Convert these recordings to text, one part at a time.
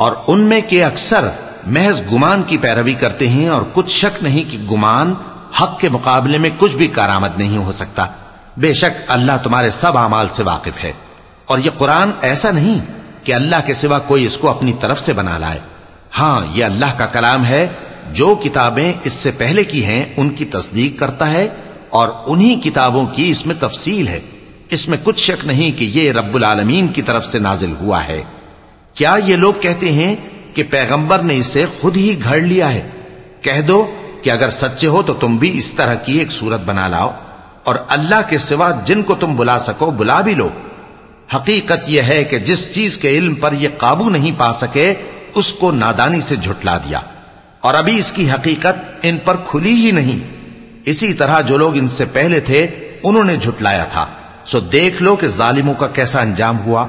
और उनमें के अक्सर महज गुमान की पैरवी करते हैं और कुछ शक नहीं कि गुमान हक के मुकाबले में कुछ भी कारामद नहीं हो सकता बेशक अल्लाह तुम्हारे सब अमाल से वाकिफ है और यह कुरान ऐसा नहीं कि अल्लाह के सिवा कोई इसको अपनी तरफ से बना लाए हां यह अल्लाह का कलाम है जो किताबें इससे पहले की हैं, उनकी तस्दीक करता है और उन्हीं किताबों की इसमें तफसील है। इसमें कुछ शक नहीं कि यह रब्बुल आलमीन की तरफ़ से नाजिल हुआ है। क्या ये लोग कहते हैं कि पैगंबर ने इसे खुद ही घड़ लिया है? कह दो कि अगर सच्चे हो तो तुम भी इस तरह की एक सूरत बना लाओ और अल्लाह के सिवा जिनको तुम बुला सको, बुला भी लो। हकीकत यह है कि जिस चीज़ के इल्म पर यह काबू नहीं पा सके, उसको नादानी से झुटला दिया। और अभी इसकी हकीकत इन पर खुली ही नहीं इसी तरह जो लोग इनसे पहले थे उन्होंने झुटलाया था सो देख लो कि जालिमों का कैसा अंजाम हुआ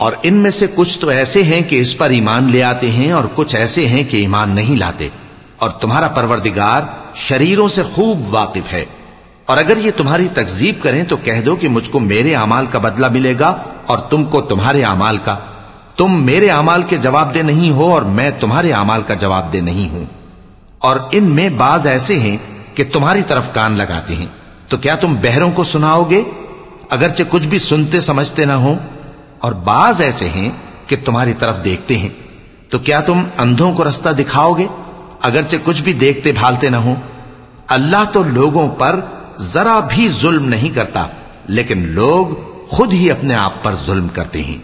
और इनमें से कुछ तो ऐसे हैं कि इस पर ईमान ले आते हैं और कुछ ऐसे हैं कि ईमान नहीं लाते और तुम्हारा परवरदिगार शरीरों से खूब वाकिफ है और अगर ये तुम्हारी तकजीब करें तो कह दो कि मुझको मेरे अमाल का बदला मिलेगा और तुमको तुम्हारे अमाल का तुम मेरे अमाल के जवाब दे नहीं हो और मैं तुम्हारे अमाल का जवाब दे नहीं हूं और इनमें बाज ऐसे हैं कि तुम्हारी तरफ़ कान लगाते हैं। तो क्या तुम बहरों को सुनाओगे? अगरचे कुछ भी सुनते समझते ना हो, और बाज ऐसे हैं कि तुम्हारी तरफ़ देखते हैं। तो क्या तुम अंधों को रास्ता दिखाओगे? अगरचे कुछ भी देखते भालते ना हो। अल्लाह तो लोगों पर जरा भी जुल्म नहीं करता, लेकिन लोग खुद ही अपने आप पर जुल्म करते हैं।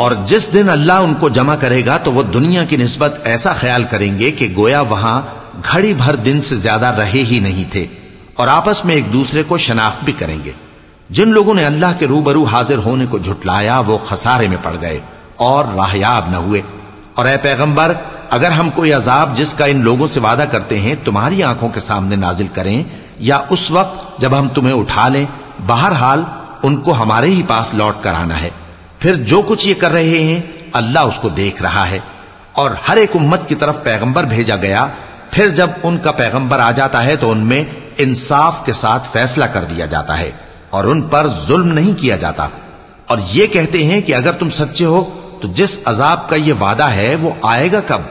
और जिस दिन अल्लाह उनको जमा करेगा तो वो दुनिया की निस्बत ऐसा ख्याल करेंगे कि गोया वहाँ घड़ी भर दिन से ज़्यादा रहे ही नहीं थे और आपस में एक दूसरे को शनाख्त भी करेंगे। जिन लोगों ने अल्लाह के रूबरू हाजिर होने को झुटलाया वो खसारे में पड़ गए और राहयाब न हुए। और ए पैगंबर, अगर हम कोई अजाब जिसका इन लोगों से वादा करते हैं, तुम्हारी आँखों के सामने नाजिल करें, या उस वक्त जब हम तुम्हें उठा लें, बहरहाल उनको हमारे ही पास लौट कर आना है। फिर जो कुछ ये कर रहे हैं, अल्लाह उसको देख रहा है। और हर एक उम्मत की तरफ़ पैगंबर भेजा गया। फिर जब उनका पैगंबर आ जाता है तो उनमें इंसाफ के साथ फैसला कर दिया जाता है और उन पर जुल्म नहीं किया जाता। और ये कहते हैं कि अगर तुम सच्चे हो तो जिस अजाब का ये वादा है, वो आएगा कब?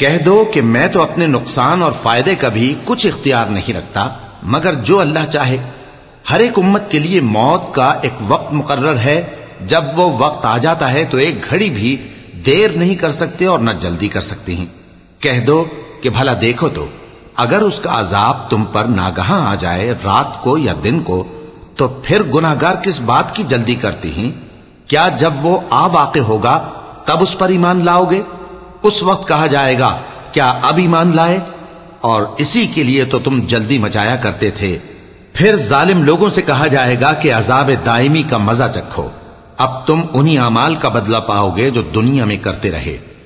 कह दो कि मैं तो अपने नुकसान और फायदे का भी कुछ इख्तियार नहीं रखता मगर जो अल्लाह चाहे हर एक उम्मत के लिए मौत का एक वक्त मुकर्र है जब वो वक्त आ जाता है तो एक घड़ी भी देर नहीं कर सकते और न जल्दी कर सकते हैं कह दो कि भला देखो तो अगर उसका अजाब तुम पर नागहा आ जाए रात को या दिन को तो फिर गुनागार किस बात की जल्दी करती हैं? क्या जब वो आ वाक़ होगा, तब उस पर ईमान लाओगे? उस वक्त कहा जाएगा, क्या अब ईमान लाए? और इसी के लिए तो तुम जल्दी मचाया करते थे। फिर जालिम लोगों से कहा जाएगा कि अजाब दायमी का मज़ा चखो। अब तुम उन्हीं अमाल का बदला पाओगे जो दुनिया में करते रहे।